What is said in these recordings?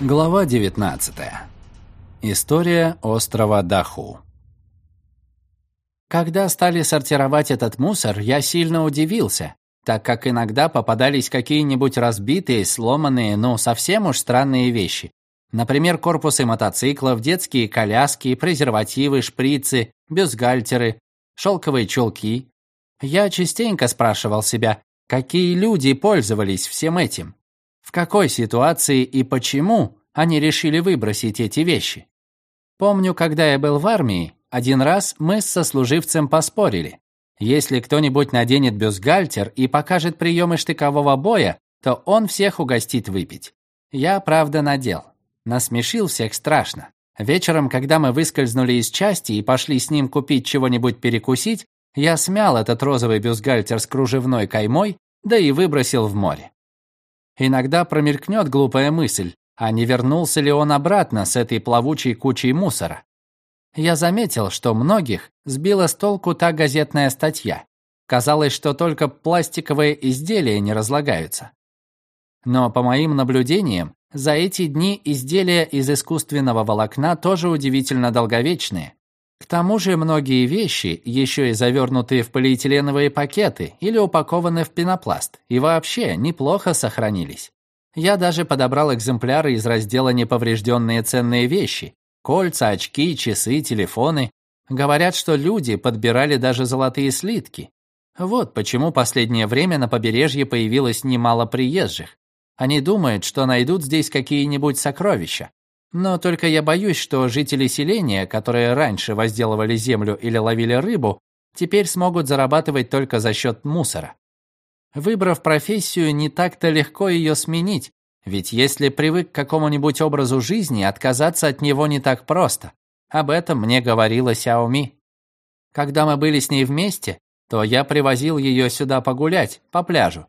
Глава 19. История острова Даху. Когда стали сортировать этот мусор, я сильно удивился, так как иногда попадались какие-нибудь разбитые, сломанные, ну, совсем уж странные вещи. Например, корпусы мотоциклов, детские коляски, презервативы, шприцы, бюстгальтеры, шелковые чулки. Я частенько спрашивал себя, какие люди пользовались всем этим. В какой ситуации и почему они решили выбросить эти вещи? Помню, когда я был в армии, один раз мы с сослуживцем поспорили. Если кто-нибудь наденет бюстгальтер и покажет приемы штыкового боя, то он всех угостит выпить. Я, правда, надел. Насмешил всех страшно. Вечером, когда мы выскользнули из части и пошли с ним купить чего-нибудь перекусить, я смял этот розовый бюстгальтер с кружевной каймой, да и выбросил в море. Иногда промелькнет глупая мысль, а не вернулся ли он обратно с этой плавучей кучей мусора. Я заметил, что многих сбила с толку та газетная статья. Казалось, что только пластиковые изделия не разлагаются. Но по моим наблюдениям, за эти дни изделия из искусственного волокна тоже удивительно долговечные. К тому же многие вещи, еще и завернутые в полиэтиленовые пакеты или упакованы в пенопласт, и вообще неплохо сохранились. Я даже подобрал экземпляры из раздела «Неповрежденные ценные вещи». Кольца, очки, часы, телефоны. Говорят, что люди подбирали даже золотые слитки. Вот почему последнее время на побережье появилось немало приезжих. Они думают, что найдут здесь какие-нибудь сокровища. Но только я боюсь, что жители селения, которые раньше возделывали землю или ловили рыбу, теперь смогут зарабатывать только за счет мусора. Выбрав профессию, не так-то легко ее сменить, ведь если привык к какому-нибудь образу жизни, отказаться от него не так просто. Об этом мне говорила Сяоми. Когда мы были с ней вместе, то я привозил ее сюда погулять, по пляжу.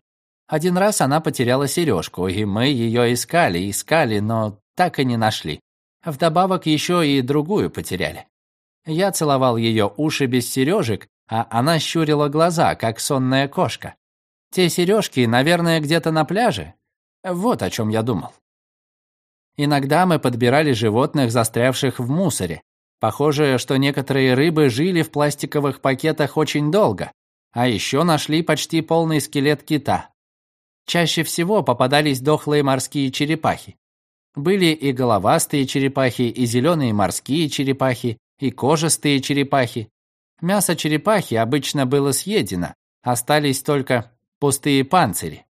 Один раз она потеряла сережку, и мы ее искали, искали, но так и не нашли. Вдобавок еще и другую потеряли. Я целовал ее уши без сережек, а она щурила глаза, как сонная кошка. Те сережки, наверное, где-то на пляже. Вот о чем я думал. Иногда мы подбирали животных, застрявших в мусоре. Похоже, что некоторые рыбы жили в пластиковых пакетах очень долго, а еще нашли почти полный скелет кита. Чаще всего попадались дохлые морские черепахи. Были и головастые черепахи, и зеленые морские черепахи, и кожистые черепахи. Мясо черепахи обычно было съедено, остались только пустые панцири.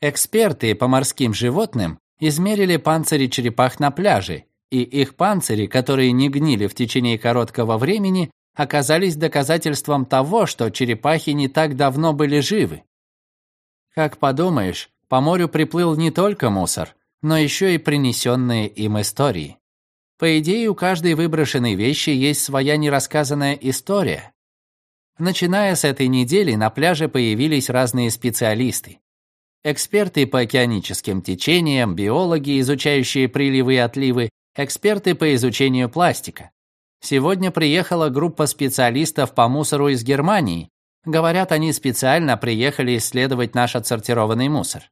Эксперты по морским животным измерили панцири черепах на пляже, и их панцири, которые не гнили в течение короткого времени, оказались доказательством того, что черепахи не так давно были живы. Как подумаешь, по морю приплыл не только мусор, но еще и принесенные им истории. По идее, у каждой выброшенной вещи есть своя нерассказанная история. Начиная с этой недели на пляже появились разные специалисты. Эксперты по океаническим течениям, биологи, изучающие приливы и отливы, эксперты по изучению пластика. Сегодня приехала группа специалистов по мусору из Германии. Говорят, они специально приехали исследовать наш отсортированный мусор.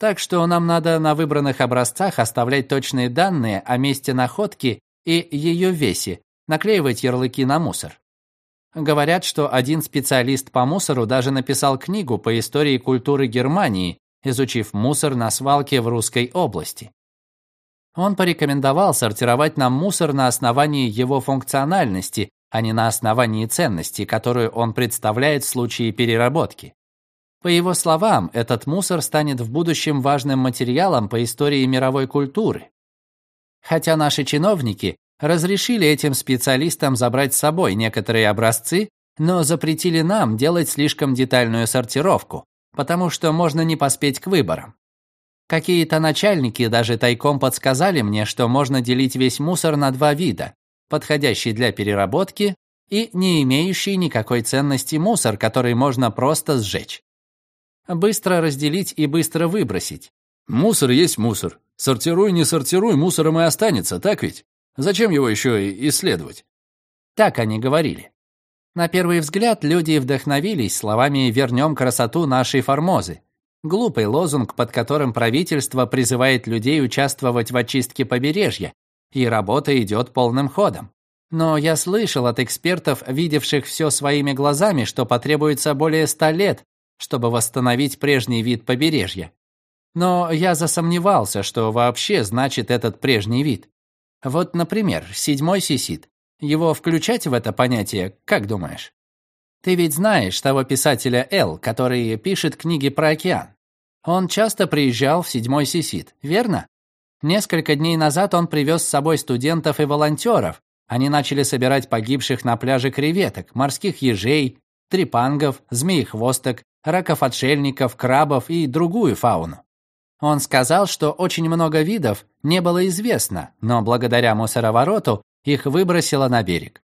Так что нам надо на выбранных образцах оставлять точные данные о месте находки и ее весе, наклеивать ярлыки на мусор. Говорят, что один специалист по мусору даже написал книгу по истории культуры Германии, изучив мусор на свалке в русской области. Он порекомендовал сортировать нам мусор на основании его функциональности, а не на основании ценности, которую он представляет в случае переработки. По его словам, этот мусор станет в будущем важным материалом по истории мировой культуры. Хотя наши чиновники разрешили этим специалистам забрать с собой некоторые образцы, но запретили нам делать слишком детальную сортировку, потому что можно не поспеть к выборам. Какие-то начальники даже тайком подсказали мне, что можно делить весь мусор на два вида, подходящий для переработки и не имеющий никакой ценности мусор, который можно просто сжечь. Быстро разделить и быстро выбросить. Мусор есть мусор. Сортируй, не сортируй, мусором и останется, так ведь? Зачем его еще исследовать? Так они говорили. На первый взгляд люди вдохновились словами «вернем красоту нашей Формозы». Глупый лозунг, под которым правительство призывает людей участвовать в очистке побережья, и работа идет полным ходом. Но я слышал от экспертов, видевших все своими глазами, что потребуется более ста лет, чтобы восстановить прежний вид побережья. Но я засомневался, что вообще значит этот прежний вид. Вот, например, седьмой сисит. Его включать в это понятие, как думаешь? Ты ведь знаешь того писателя Л, который пишет книги про океан. Он часто приезжал в седьмой сисит, верно? Несколько дней назад он привез с собой студентов и волонтеров. Они начали собирать погибших на пляже креветок, морских ежей, трепангов, змеехвосток, раков-отшельников, крабов и другую фауну. Он сказал, что очень много видов не было известно, но благодаря мусоровороту их выбросило на берег.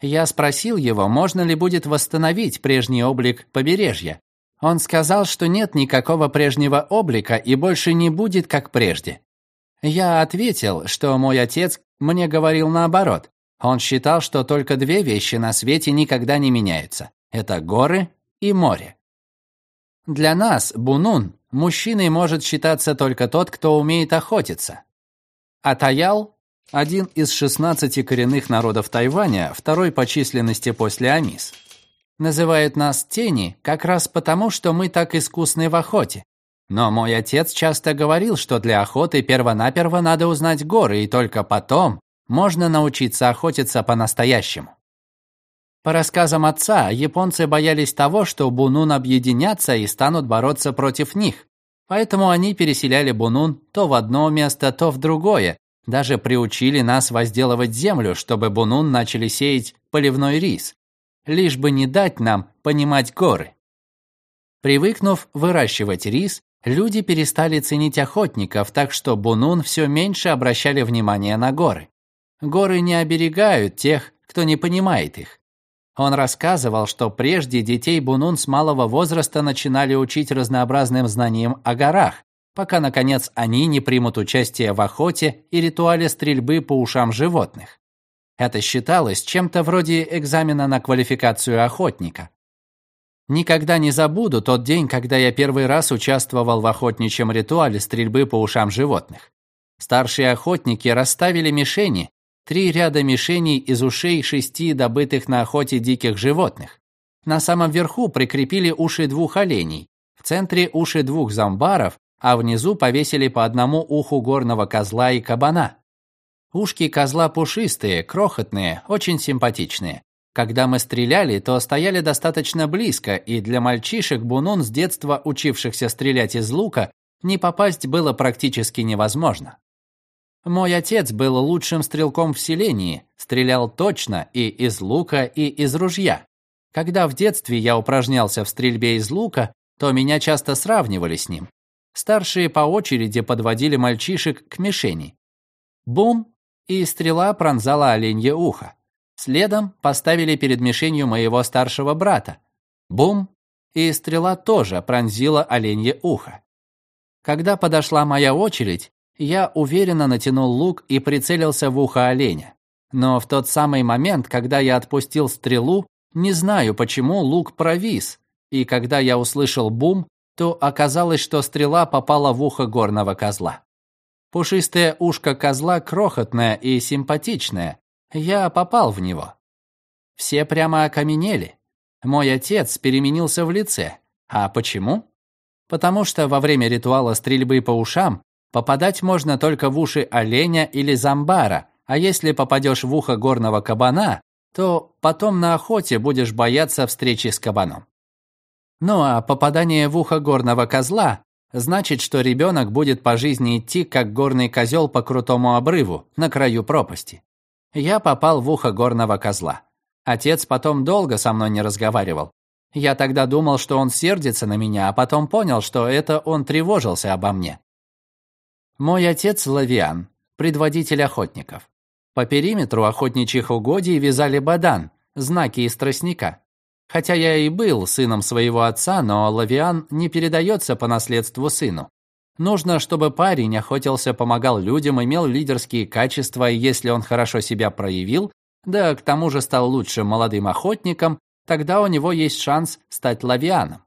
Я спросил его, можно ли будет восстановить прежний облик побережья. Он сказал, что нет никакого прежнего облика и больше не будет как прежде. Я ответил, что мой отец мне говорил наоборот. Он считал, что только две вещи на свете никогда не меняются. Это горы и море. Для нас, Бунун, мужчиной может считаться только тот, кто умеет охотиться. А Таял один из 16 коренных народов Тайваня, второй по численности после Амис. Называют нас тени как раз потому, что мы так искусны в охоте. Но мой отец часто говорил, что для охоты первонаперво надо узнать горы, и только потом можно научиться охотиться по-настоящему. По рассказам отца, японцы боялись того, что Бунун объединятся и станут бороться против них. Поэтому они переселяли Бунун то в одно место, то в другое, даже приучили нас возделывать землю, чтобы бунун начали сеять поливной рис, лишь бы не дать нам понимать горы. Привыкнув выращивать рис, люди перестали ценить охотников, так что бунун все меньше обращали внимание на горы. Горы не оберегают тех, кто не понимает их. Он рассказывал, что прежде детей бунун с малого возраста начинали учить разнообразным знаниям о горах, пока, наконец, они не примут участие в охоте и ритуале стрельбы по ушам животных. Это считалось чем-то вроде экзамена на квалификацию охотника. Никогда не забуду тот день, когда я первый раз участвовал в охотничьем ритуале стрельбы по ушам животных. Старшие охотники расставили мишени, три ряда мишеней из ушей шести добытых на охоте диких животных. На самом верху прикрепили уши двух оленей, в центре уши двух зомбаров, а внизу повесили по одному уху горного козла и кабана. Ушки козла пушистые, крохотные, очень симпатичные. Когда мы стреляли, то стояли достаточно близко, и для мальчишек Бунун с детства учившихся стрелять из лука не попасть было практически невозможно. Мой отец был лучшим стрелком в селении, стрелял точно и из лука, и из ружья. Когда в детстве я упражнялся в стрельбе из лука, то меня часто сравнивали с ним. Старшие по очереди подводили мальчишек к мишени. Бум! И стрела пронзала оленье ухо. Следом поставили перед мишенью моего старшего брата. Бум! И стрела тоже пронзила оленье ухо. Когда подошла моя очередь, я уверенно натянул лук и прицелился в ухо оленя. Но в тот самый момент, когда я отпустил стрелу, не знаю почему лук провис, и когда я услышал бум, то оказалось, что стрела попала в ухо горного козла. Пушистое ушко козла крохотное и симпатичное. Я попал в него. Все прямо окаменели. Мой отец переменился в лице. А почему? Потому что во время ритуала стрельбы по ушам попадать можно только в уши оленя или зомбара, а если попадешь в ухо горного кабана, то потом на охоте будешь бояться встречи с кабаном. Ну а попадание в ухо горного козла значит, что ребенок будет по жизни идти, как горный козел по крутому обрыву на краю пропасти. Я попал в ухо горного козла. Отец потом долго со мной не разговаривал. Я тогда думал, что он сердится на меня, а потом понял, что это он тревожился обо мне. Мой отец Лавиан, предводитель охотников. По периметру охотничьих угодий вязали бадан, знаки из тростника. Хотя я и был сыном своего отца, но Лавиан не передается по наследству сыну. Нужно, чтобы парень охотился, помогал людям, имел лидерские качества, и если он хорошо себя проявил, да к тому же стал лучшим молодым охотником, тогда у него есть шанс стать лавианом.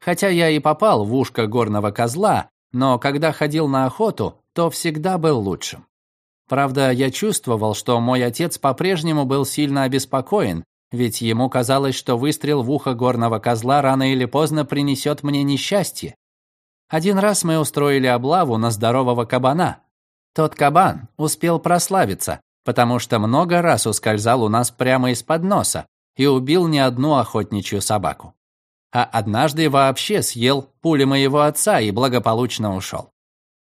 Хотя я и попал в ушко горного козла, но когда ходил на охоту, то всегда был лучшим. Правда, я чувствовал, что мой отец по-прежнему был сильно обеспокоен, ведь ему казалось, что выстрел в ухо горного козла рано или поздно принесет мне несчастье. Один раз мы устроили облаву на здорового кабана. Тот кабан успел прославиться, потому что много раз ускользал у нас прямо из-под носа и убил не одну охотничью собаку. А однажды вообще съел пули моего отца и благополучно ушел.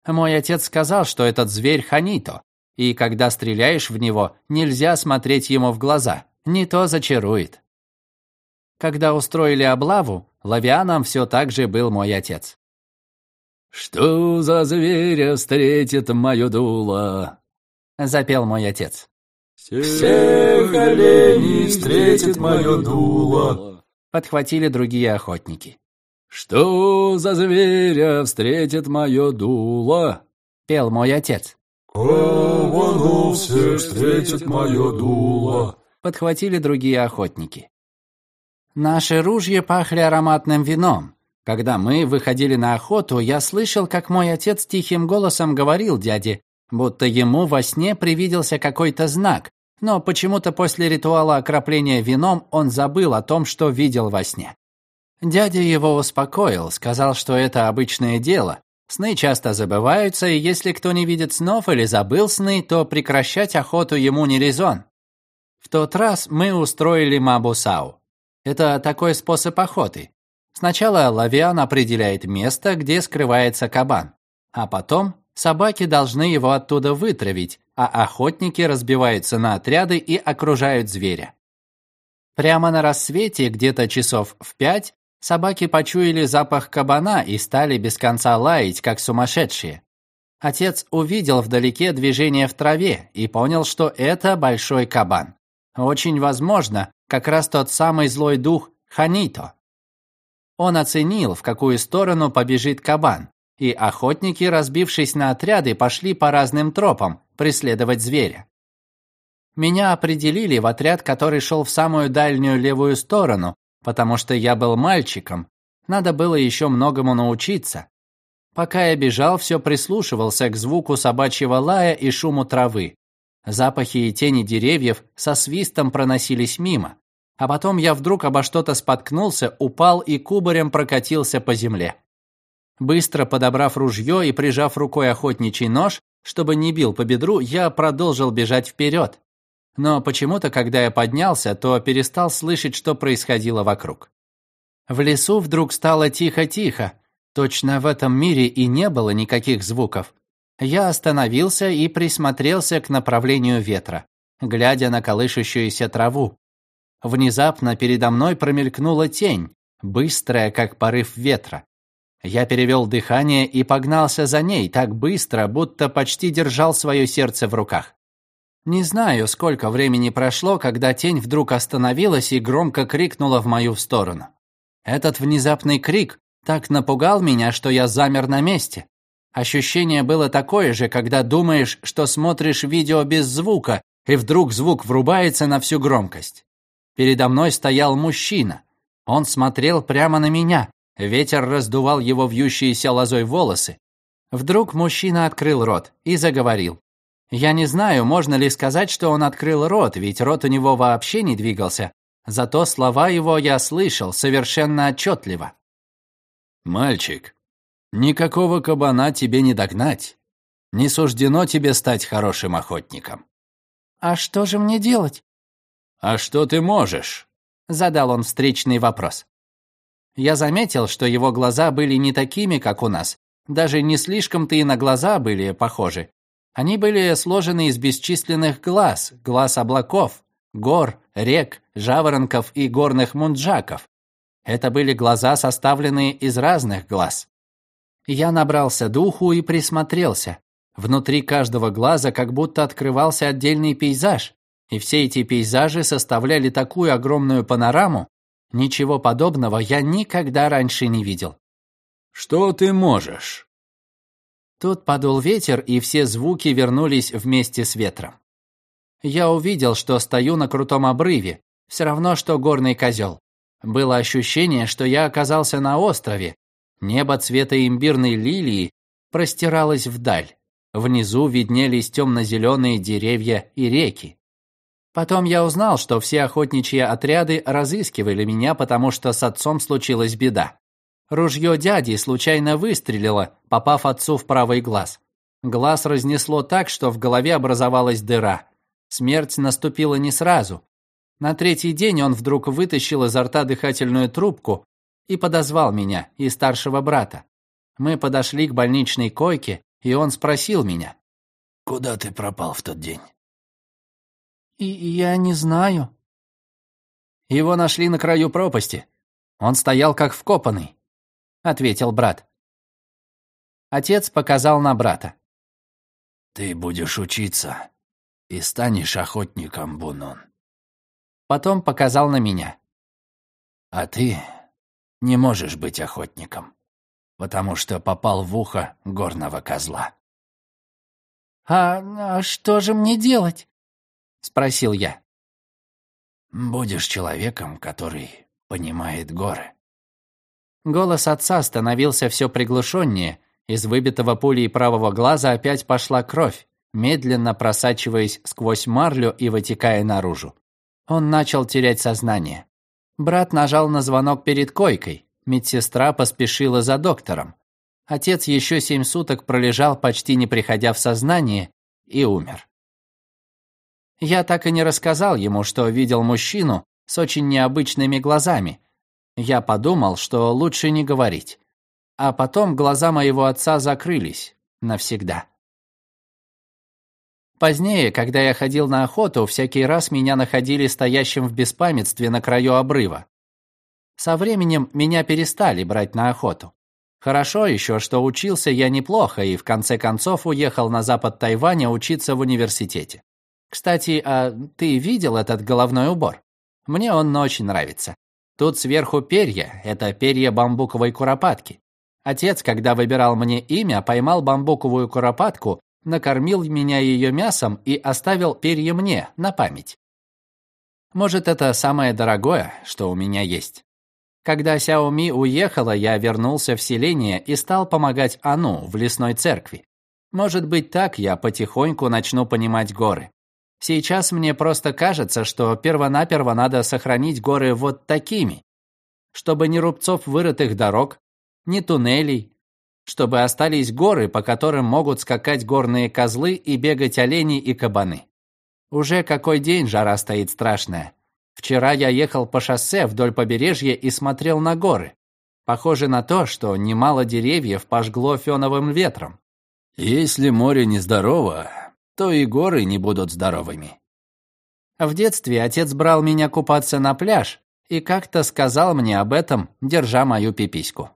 Мой отец сказал, что этот зверь ханито, и когда стреляешь в него, нельзя смотреть ему в глаза, не то зачарует. Когда устроили облаву, лавианом все так же был мой отец. «Что за зверя встретит мое дуло?» — запел мой отец. «Всех оленей встретит мое дуло», — подхватили другие охотники. «Что за зверя встретит мое дуло?» — пел мой отец. «Кого все встретит мое дуло?» — подхватили другие охотники. Наши ружья пахли ароматным вином. Когда мы выходили на охоту, я слышал, как мой отец тихим голосом говорил дяде, будто ему во сне привиделся какой-то знак, но почему-то после ритуала окропления вином он забыл о том, что видел во сне. Дядя его успокоил, сказал, что это обычное дело. Сны часто забываются, и если кто не видит снов или забыл сны, то прекращать охоту ему не резон. В тот раз мы устроили мабусау. Это такой способ охоты. Сначала лавиан определяет место, где скрывается кабан, а потом собаки должны его оттуда вытравить, а охотники разбиваются на отряды и окружают зверя. Прямо на рассвете, где-то часов в пять, собаки почуяли запах кабана и стали без конца лаять, как сумасшедшие. Отец увидел вдалеке движение в траве и понял, что это большой кабан. Очень возможно, как раз тот самый злой дух Ханито. Он оценил, в какую сторону побежит кабан, и охотники, разбившись на отряды, пошли по разным тропам преследовать зверя. Меня определили в отряд, который шел в самую дальнюю левую сторону, потому что я был мальчиком, надо было еще многому научиться. Пока я бежал, все прислушивался к звуку собачьего лая и шуму травы. Запахи и тени деревьев со свистом проносились мимо. А потом я вдруг обо что-то споткнулся, упал и кубарем прокатился по земле. Быстро подобрав ружье и прижав рукой охотничий нож, чтобы не бил по бедру, я продолжил бежать вперед. Но почему-то, когда я поднялся, то перестал слышать, что происходило вокруг. В лесу вдруг стало тихо-тихо. Точно в этом мире и не было никаких звуков. Я остановился и присмотрелся к направлению ветра, глядя на колышущуюся траву. Внезапно передо мной промелькнула тень, быстрая, как порыв ветра. Я перевел дыхание и погнался за ней так быстро, будто почти держал свое сердце в руках. Не знаю, сколько времени прошло, когда тень вдруг остановилась и громко крикнула в мою сторону. Этот внезапный крик так напугал меня, что я замер на месте. Ощущение было такое же, когда думаешь, что смотришь видео без звука, и вдруг звук врубается на всю громкость. Передо мной стоял мужчина. Он смотрел прямо на меня. Ветер раздувал его вьющиеся лозой волосы. Вдруг мужчина открыл рот и заговорил. Я не знаю, можно ли сказать, что он открыл рот, ведь рот у него вообще не двигался. Зато слова его я слышал совершенно отчетливо. «Мальчик, Никакого кабана тебе не догнать. Не суждено тебе стать хорошим охотником. А что же мне делать? А что ты можешь? Задал он встречный вопрос. Я заметил, что его глаза были не такими, как у нас. Даже не слишком-то и на глаза были похожи. Они были сложены из бесчисленных глаз, глаз облаков, гор, рек, жаворонков и горных мунджаков. Это были глаза, составленные из разных глаз. Я набрался духу и присмотрелся. Внутри каждого глаза как будто открывался отдельный пейзаж, и все эти пейзажи составляли такую огромную панораму, ничего подобного я никогда раньше не видел. «Что ты можешь?» Тут подул ветер, и все звуки вернулись вместе с ветром. Я увидел, что стою на крутом обрыве, все равно, что горный козел. Было ощущение, что я оказался на острове. Небо цвета имбирной лилии простиралось вдаль. Внизу виднелись темно-зеленые деревья и реки. Потом я узнал, что все охотничьи отряды разыскивали меня, потому что с отцом случилась беда. Ружье дяди случайно выстрелило, попав отцу в правый глаз. Глаз разнесло так, что в голове образовалась дыра. Смерть наступила не сразу. На третий день он вдруг вытащил изо рта дыхательную трубку и подозвал меня и старшего брата. Мы подошли к больничной койке, и он спросил меня. «Куда ты пропал в тот день?» И «Я не знаю». «Его нашли на краю пропасти. Он стоял как вкопанный», — ответил брат. Отец показал на брата. «Ты будешь учиться и станешь охотником, Бунун». Потом показал на меня. «А ты не можешь быть охотником, потому что попал в ухо горного козла». «А, а что же мне делать?» — спросил я. «Будешь человеком, который понимает горы». Голос отца становился все приглушеннее, из выбитого пулей правого глаза опять пошла кровь, медленно просачиваясь сквозь марлю и вытекая наружу. Он начал терять сознание. Брат нажал на звонок перед койкой. Медсестра поспешила за доктором. Отец еще семь суток пролежал, почти не приходя в сознание, и умер. Я так и не рассказал ему, что видел мужчину с очень необычными глазами. Я подумал, что лучше не говорить. А потом глаза моего отца закрылись навсегда. Позднее, когда я ходил на охоту, всякий раз меня находили стоящим в беспамятстве на краю обрыва. Со временем меня перестали брать на охоту. Хорошо еще, что учился я неплохо и в конце концов уехал на запад Тайваня учиться в университете. Кстати, а ты видел этот головной убор? Мне он очень нравится. Тут сверху перья, это перья бамбуковой куропатки. Отец, когда выбирал мне имя, поймал бамбуковую куропатку, накормил меня ее мясом и оставил перья мне на память. Может, это самое дорогое, что у меня есть. Когда Сяоми уехала, я вернулся в селение и стал помогать Ану в лесной церкви. Может быть, так я потихоньку начну понимать горы. Сейчас мне просто кажется, что первонаперво надо сохранить горы вот такими, чтобы ни рубцов вырытых дорог, ни туннелей, чтобы остались горы, по которым могут скакать горные козлы и бегать олени и кабаны. Уже какой день жара стоит страшная. Вчера я ехал по шоссе вдоль побережья и смотрел на горы. Похоже на то, что немало деревьев пожгло феновым ветром. Если море нездорово, то и горы не будут здоровыми. В детстве отец брал меня купаться на пляж и как-то сказал мне об этом, держа мою пипиську.